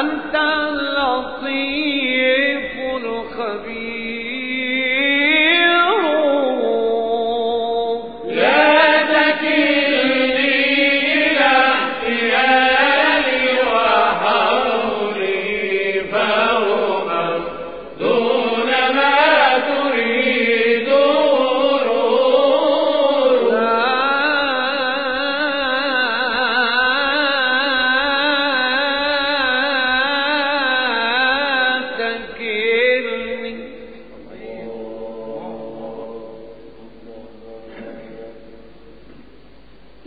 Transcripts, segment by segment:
أنت اللطيف.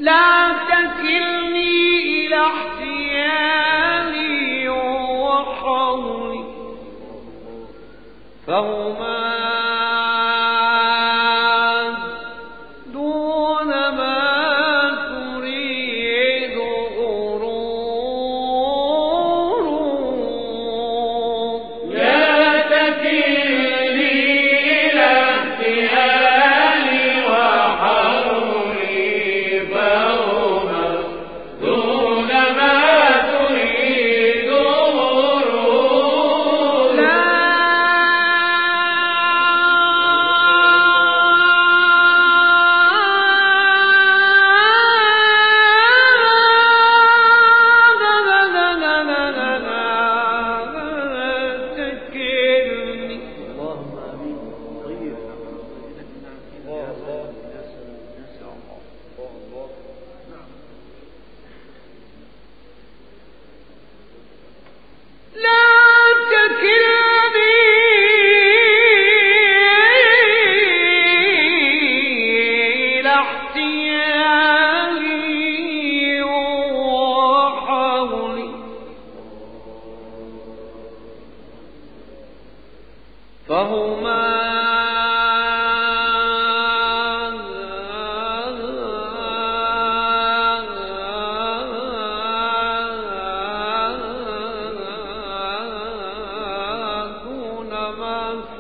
لا تكلني إلى احتيالي وحولي فهما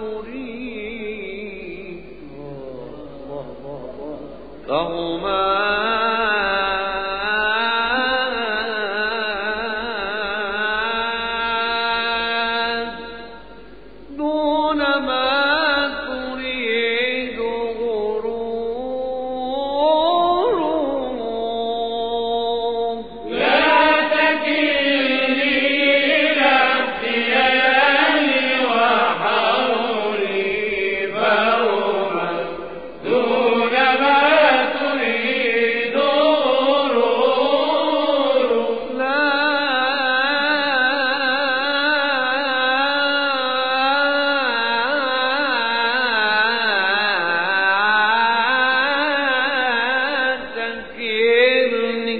مريد فهما فذكرني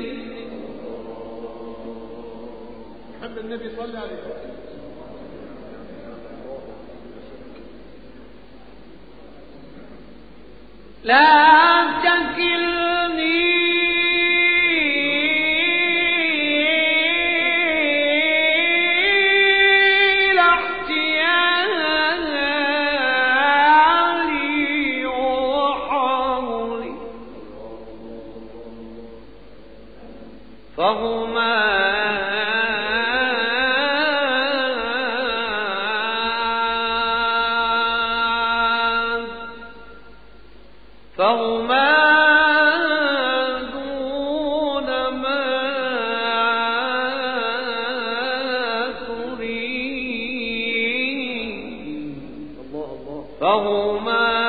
محمد النبي صلى عليه وسلم. لا تكلم فهما فهما دون ما تريد فهما